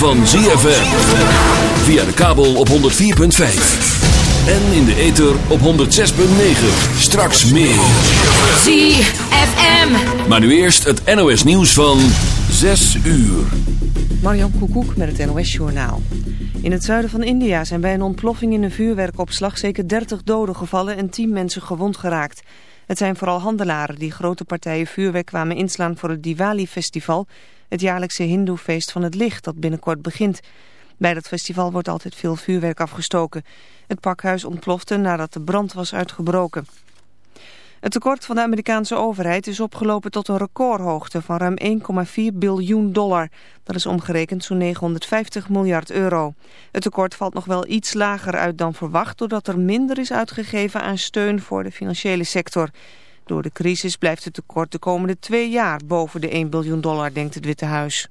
van ZFM. Via de kabel op 104.5. En in de ether op 106.9. Straks meer. ZFM. Maar nu eerst het NOS nieuws van 6 uur. Marjan Koekoek met het NOS Journaal. In het zuiden van India zijn bij een ontploffing in een vuurwerkopslag zeker 30 doden gevallen en 10 mensen gewond geraakt. Het zijn vooral handelaren die grote partijen vuurwerk kwamen inslaan voor het Diwali-festival het jaarlijkse hindoefeest van het licht dat binnenkort begint. Bij dat festival wordt altijd veel vuurwerk afgestoken. Het pakhuis ontplofte nadat de brand was uitgebroken. Het tekort van de Amerikaanse overheid is opgelopen tot een recordhoogte van ruim 1,4 biljoen dollar. Dat is omgerekend zo'n 950 miljard euro. Het tekort valt nog wel iets lager uit dan verwacht... doordat er minder is uitgegeven aan steun voor de financiële sector. Door de crisis blijft het tekort de komende twee jaar boven de 1 biljoen dollar, denkt het Witte Huis.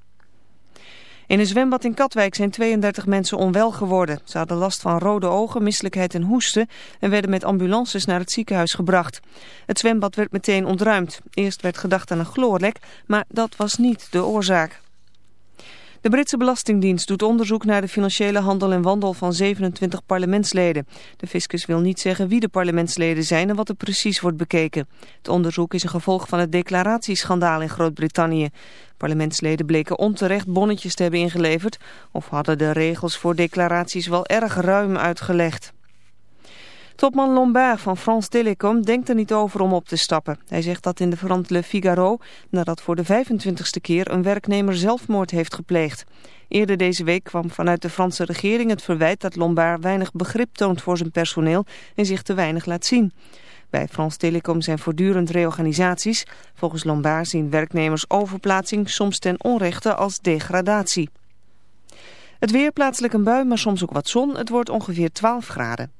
In een zwembad in Katwijk zijn 32 mensen onwel geworden. Ze hadden last van rode ogen, misselijkheid en hoesten en werden met ambulances naar het ziekenhuis gebracht. Het zwembad werd meteen ontruimd. Eerst werd gedacht aan een chloorlek, maar dat was niet de oorzaak. De Britse Belastingdienst doet onderzoek naar de financiële handel en wandel van 27 parlementsleden. De fiscus wil niet zeggen wie de parlementsleden zijn en wat er precies wordt bekeken. Het onderzoek is een gevolg van het declaratieschandaal in Groot-Brittannië. Parlementsleden bleken onterecht bonnetjes te hebben ingeleverd of hadden de regels voor declaraties wel erg ruim uitgelegd. Topman Lombard van France Telecom denkt er niet over om op te stappen. Hij zegt dat in de Front Le Figaro nadat voor de 25ste keer een werknemer zelfmoord heeft gepleegd. Eerder deze week kwam vanuit de Franse regering het verwijt dat Lombard weinig begrip toont voor zijn personeel en zich te weinig laat zien. Bij France Telecom zijn voortdurend reorganisaties. Volgens Lombard zien werknemers overplaatsing soms ten onrechte als degradatie. Het weer plaatselijk een bui, maar soms ook wat zon. Het wordt ongeveer 12 graden.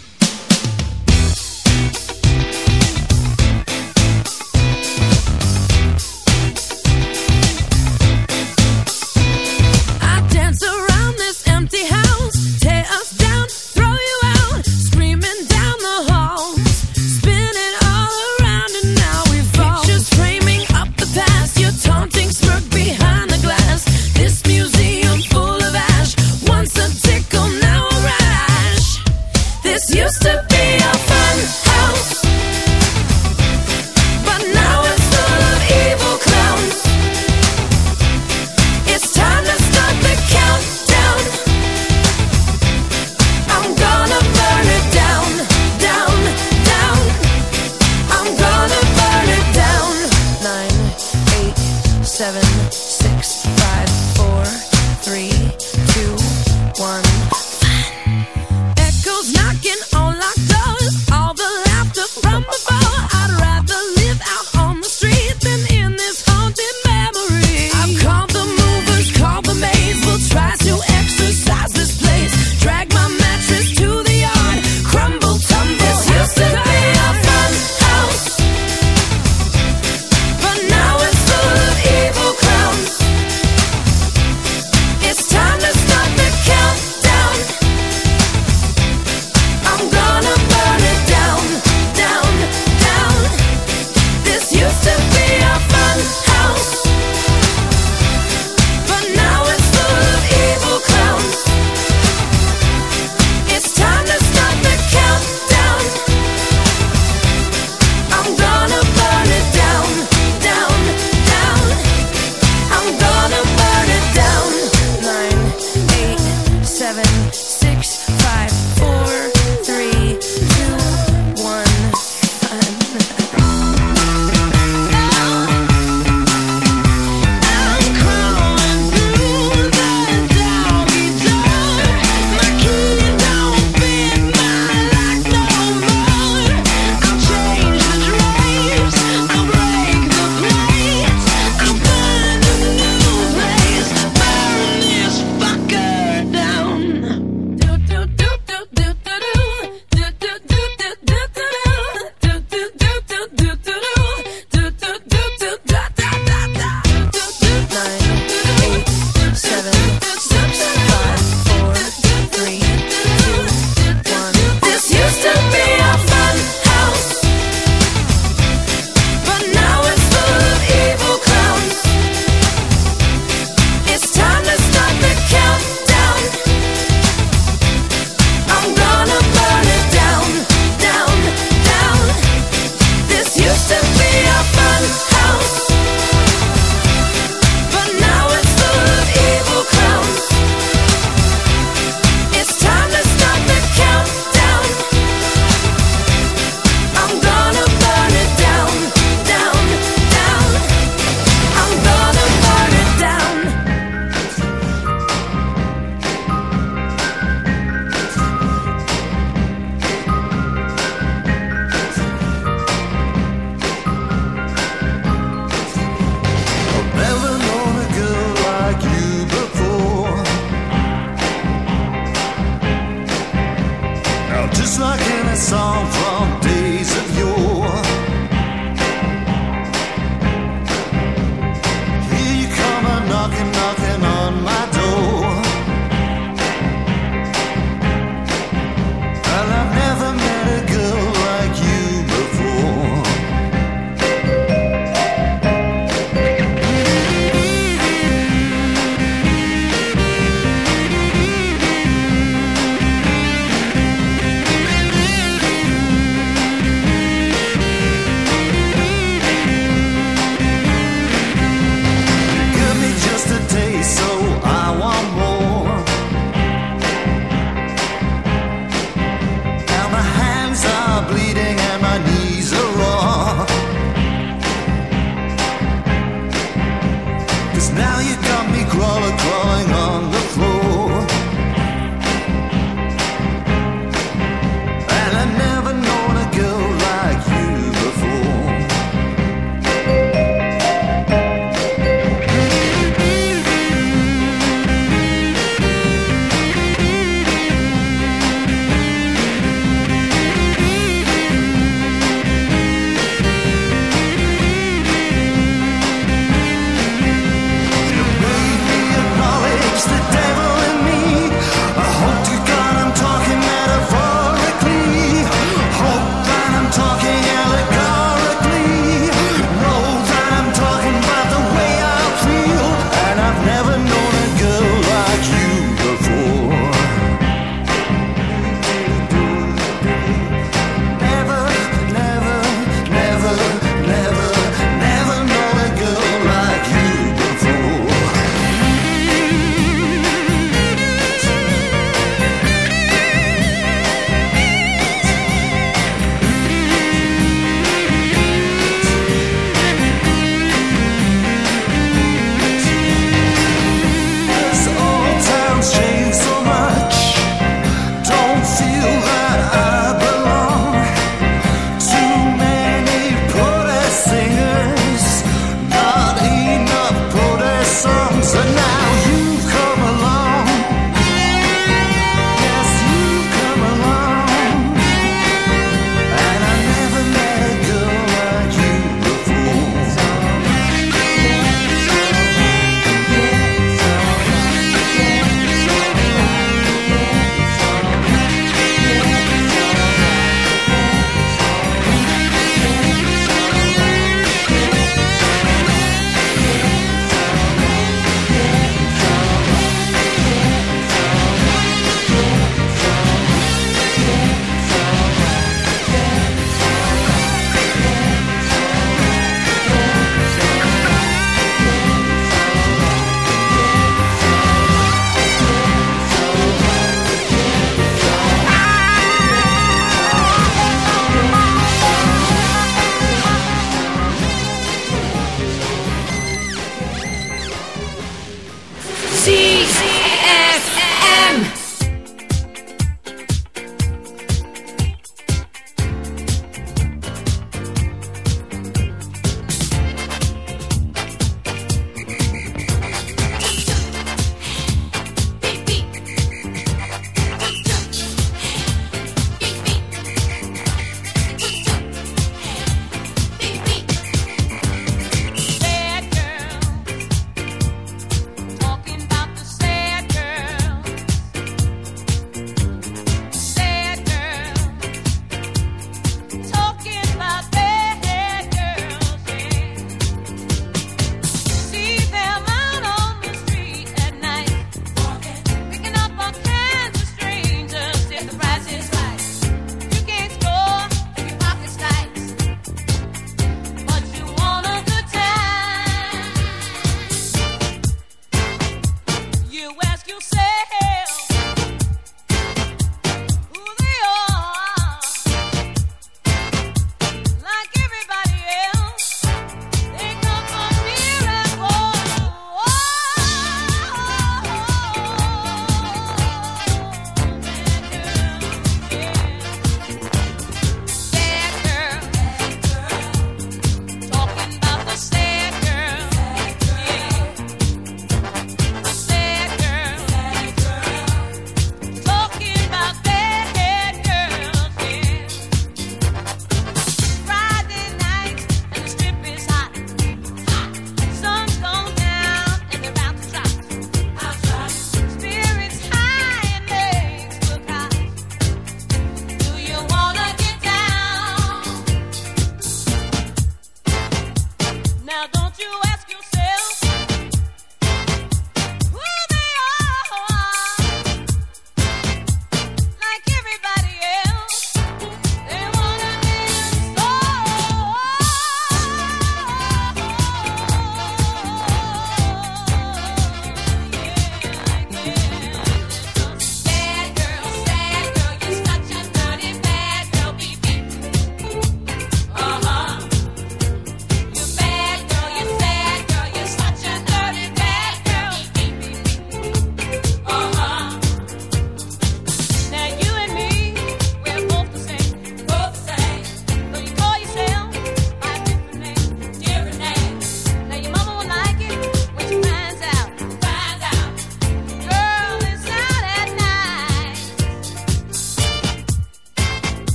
So now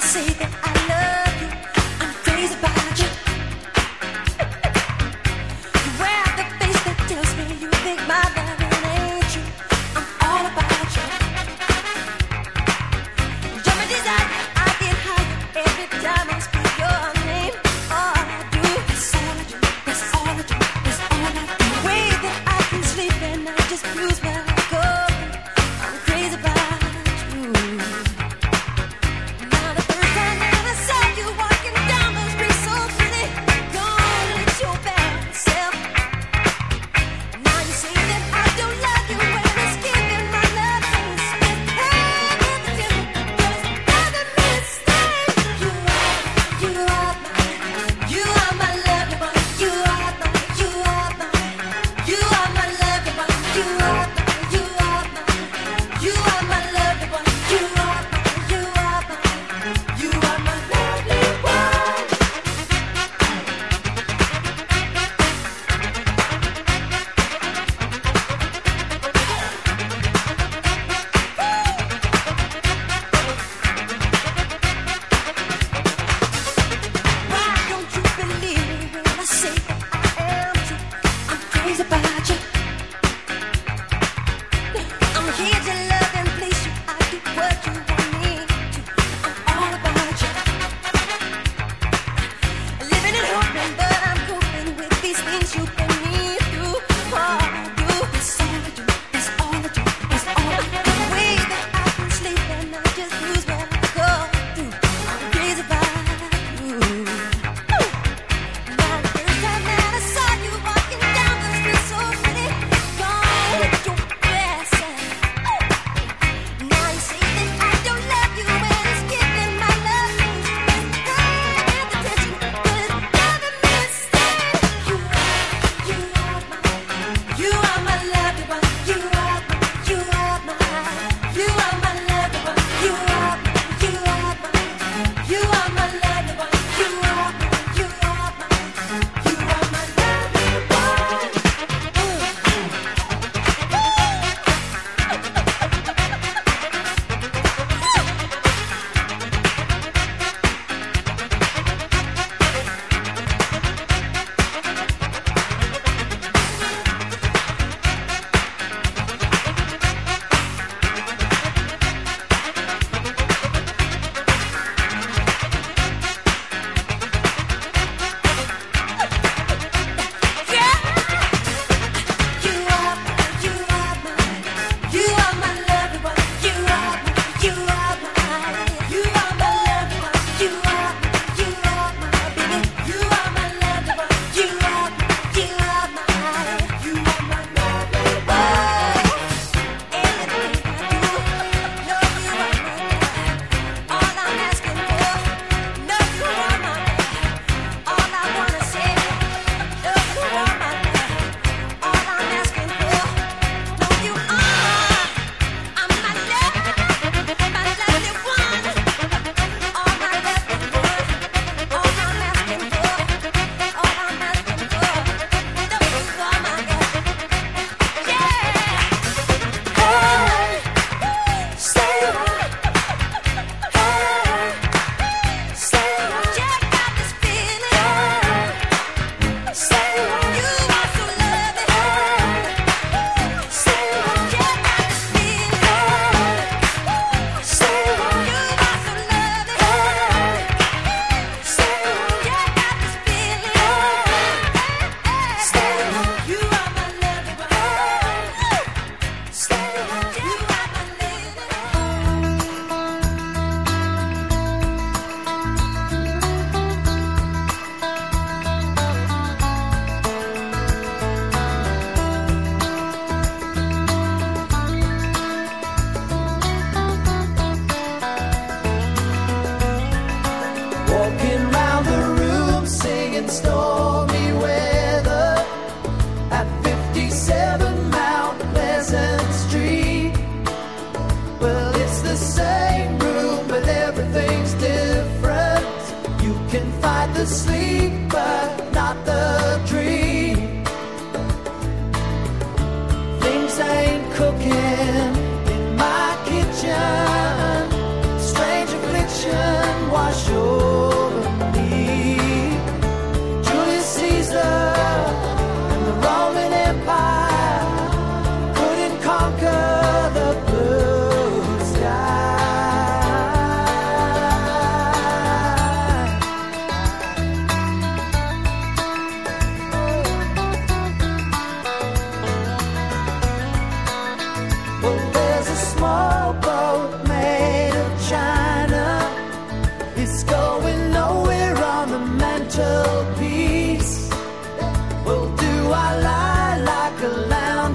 I see that I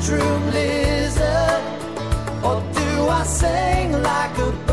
bedroom lizard? Or do I sing like a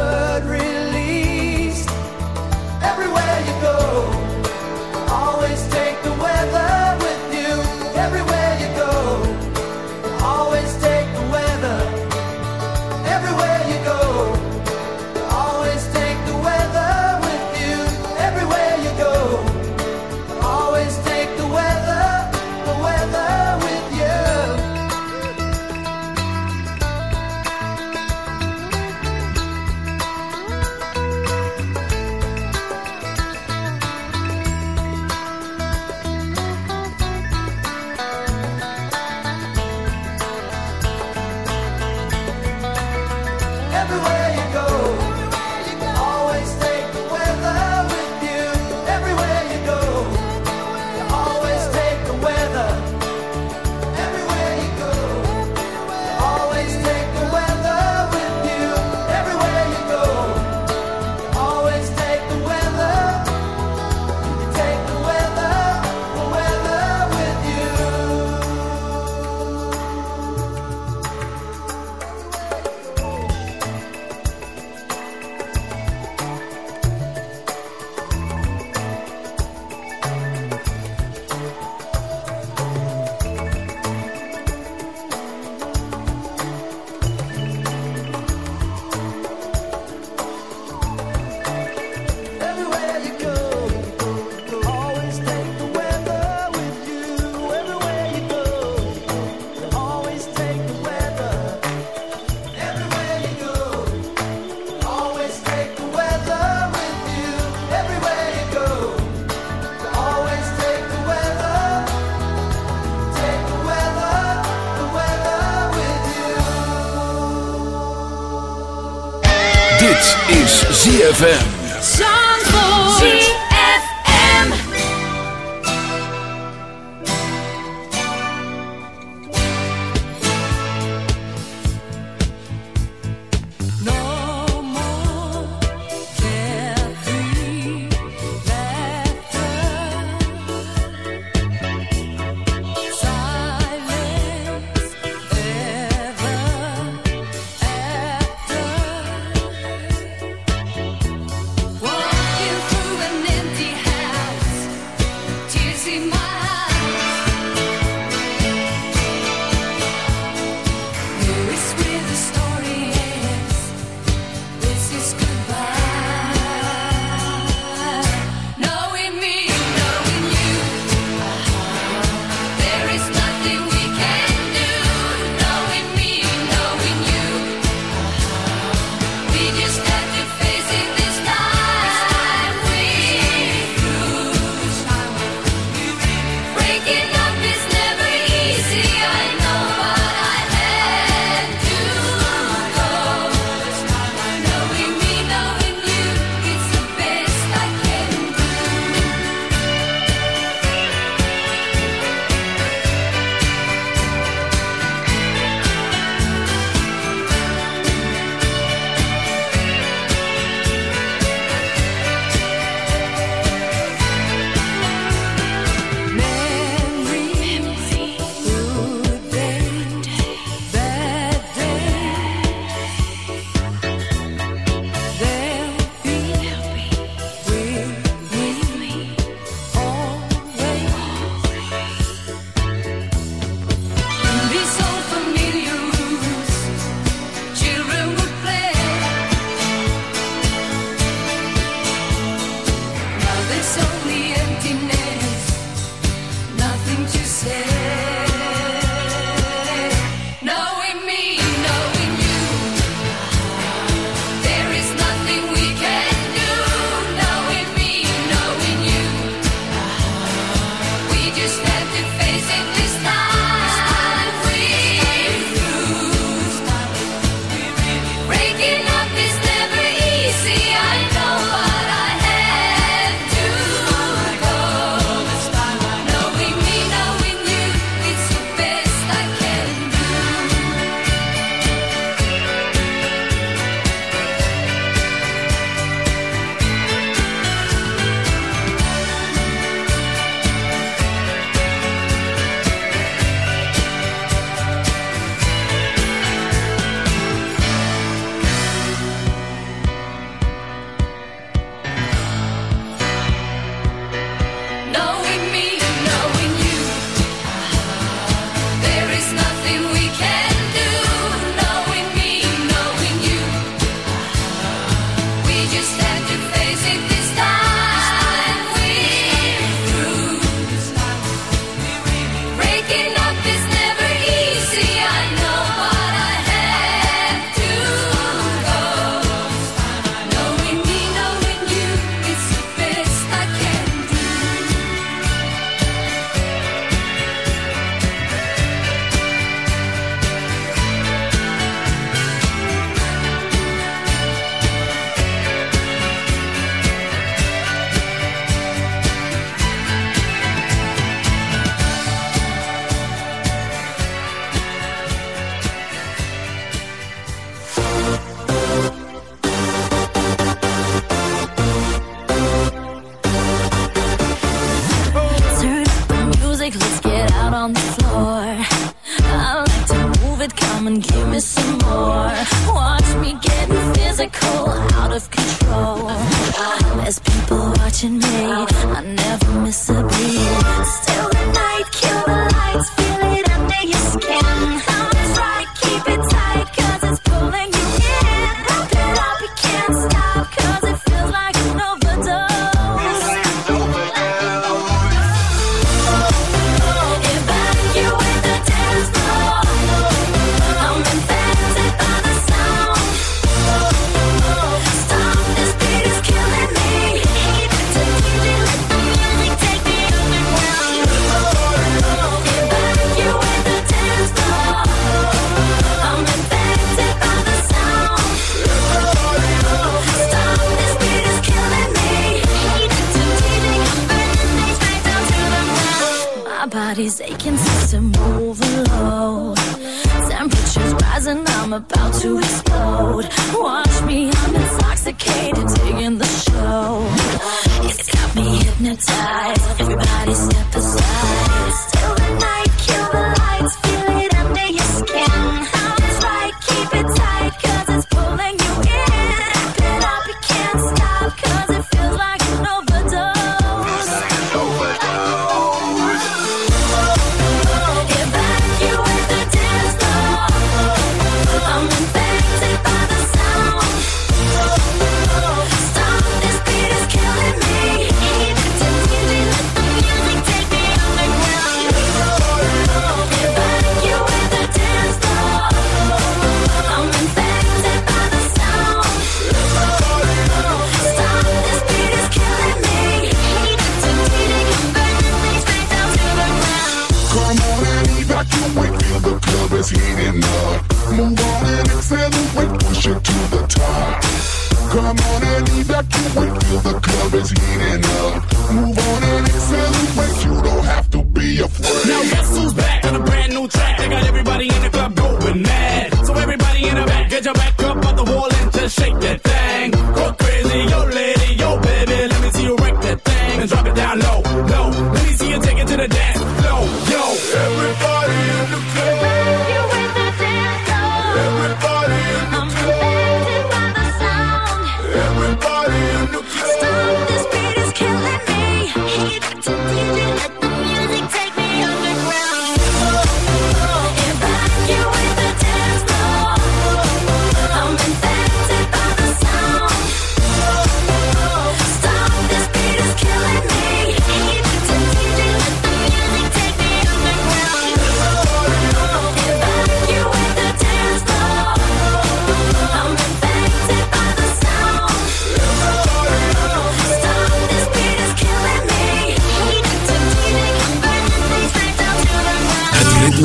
is ZFM.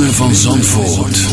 Van Zandvoort.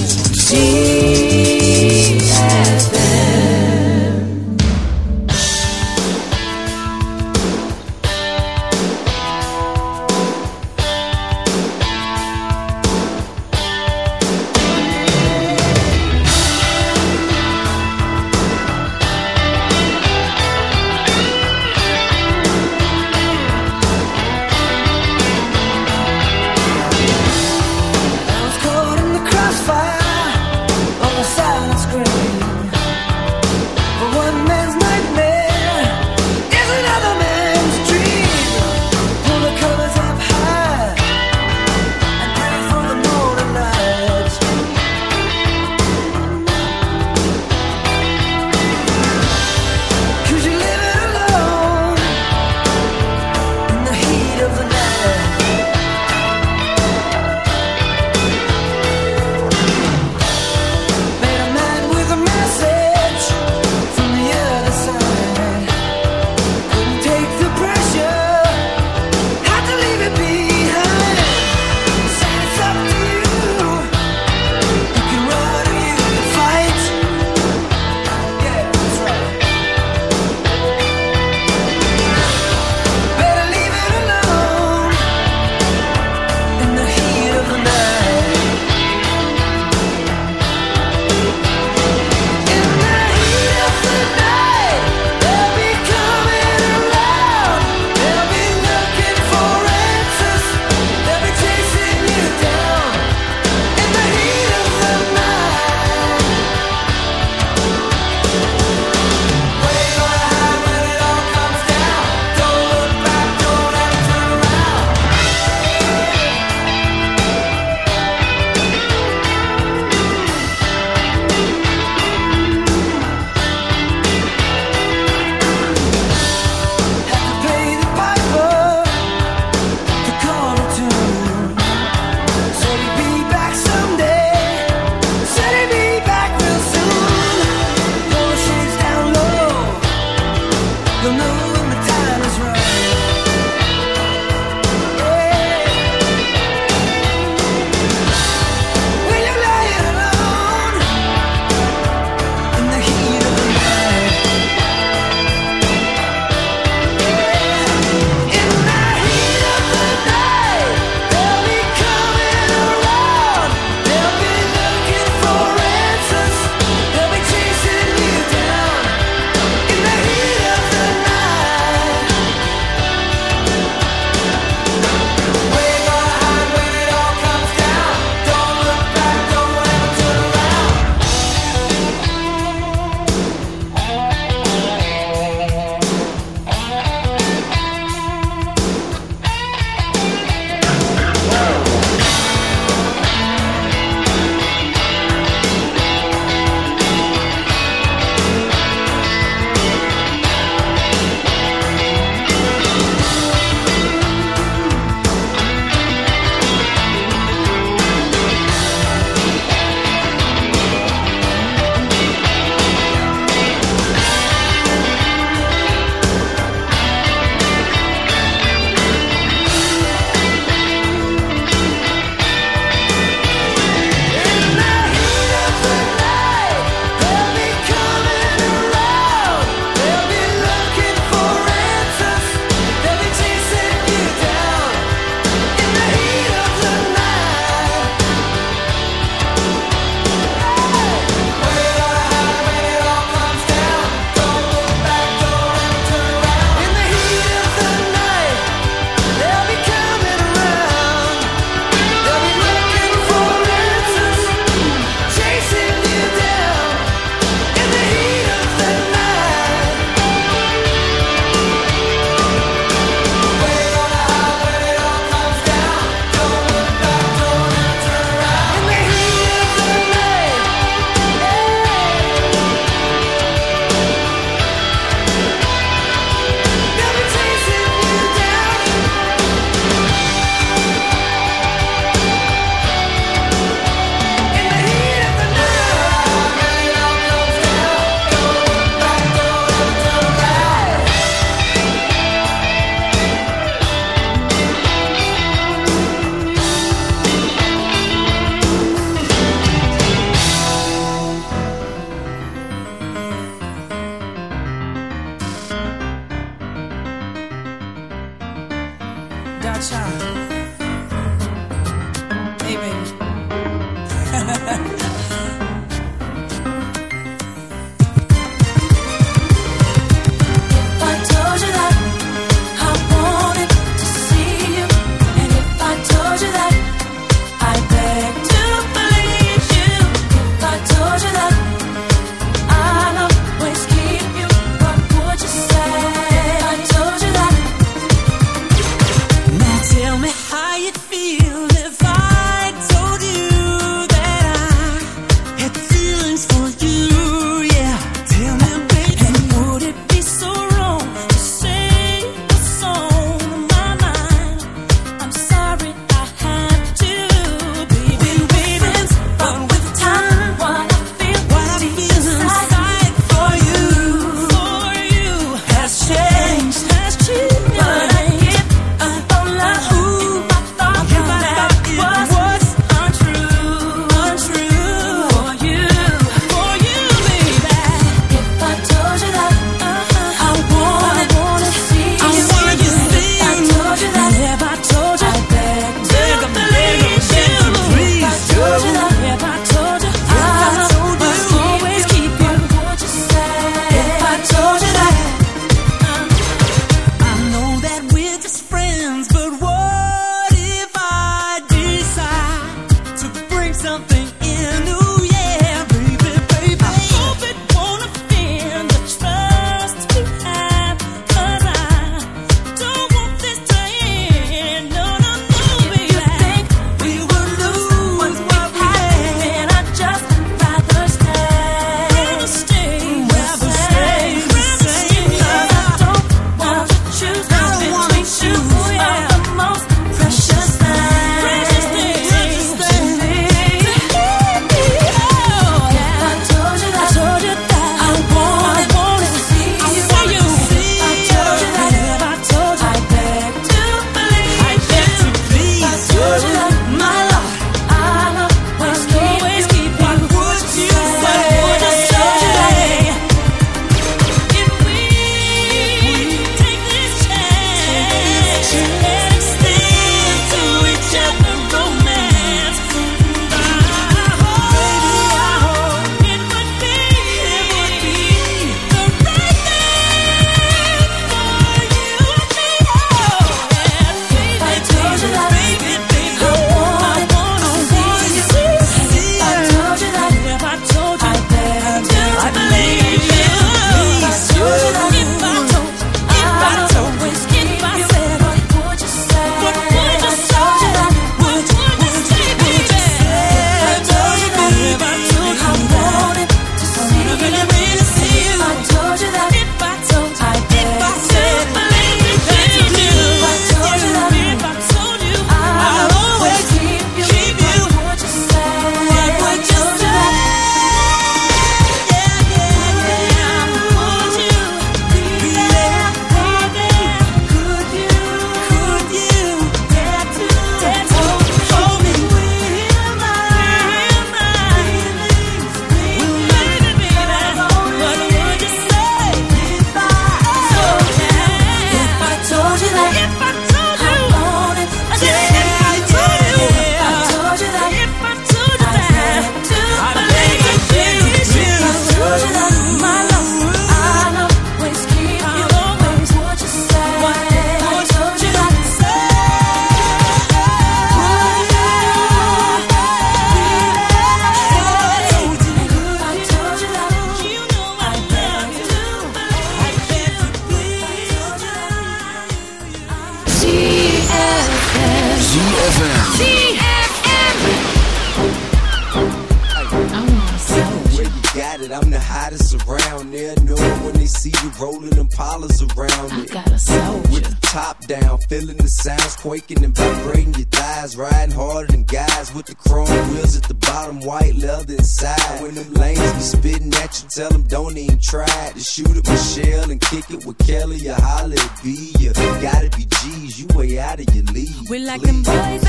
quaking and vibrating your thighs, riding harder than guys with the chrome wheels at the bottom, white leather inside. When them lanes be spitting at you, tell them don't even try to shoot at Michelle and kick it with Kelly or Holly B. You gotta be G's, you way out of your league. We like please. them boys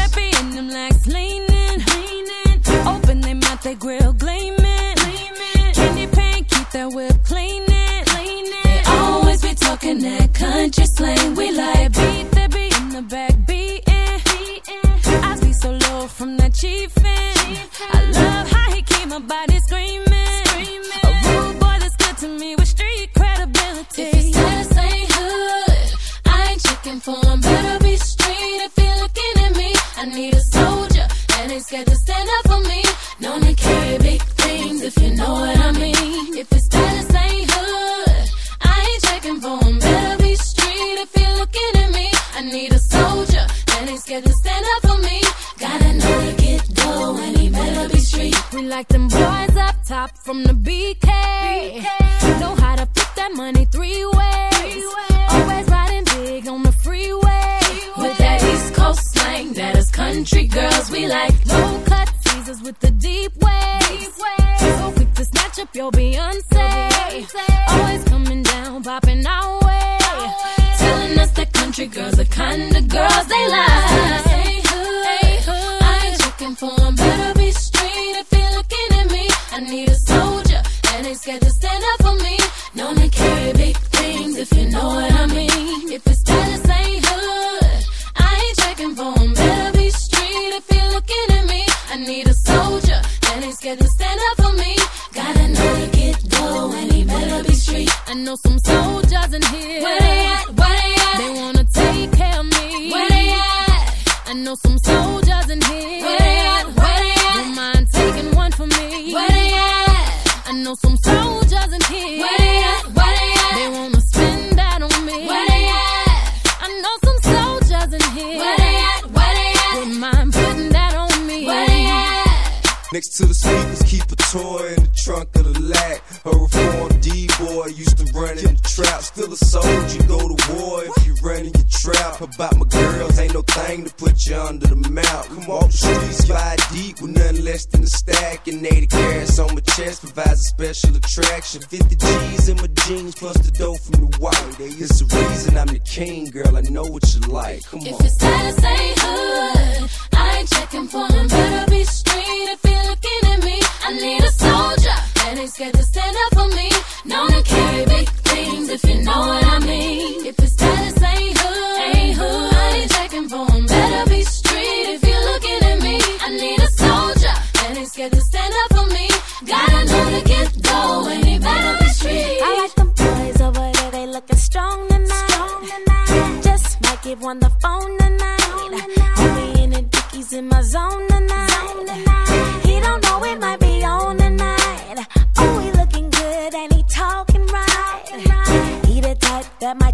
Country girl's the kind of girl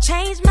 change my